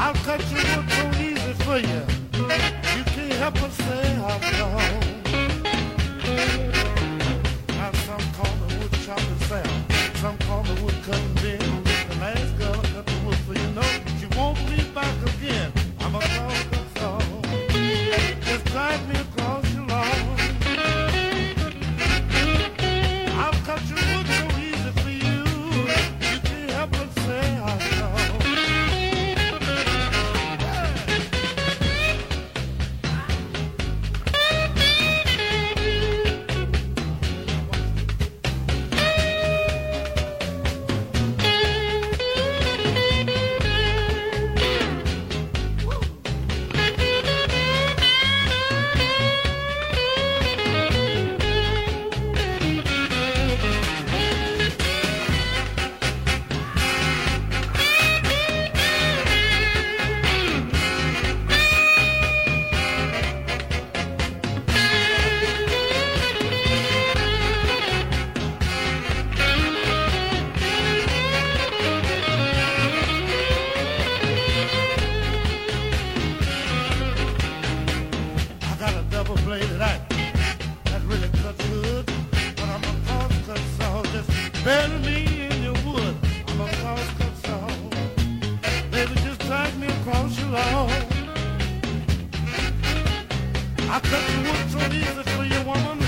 Our country will so easy for you. You can't help but say how that really cuts good. But I'm a cross cut saw, just me in your wood. I'm a cross saw, baby, just drag me across your. I cut the wood so easy for your woman.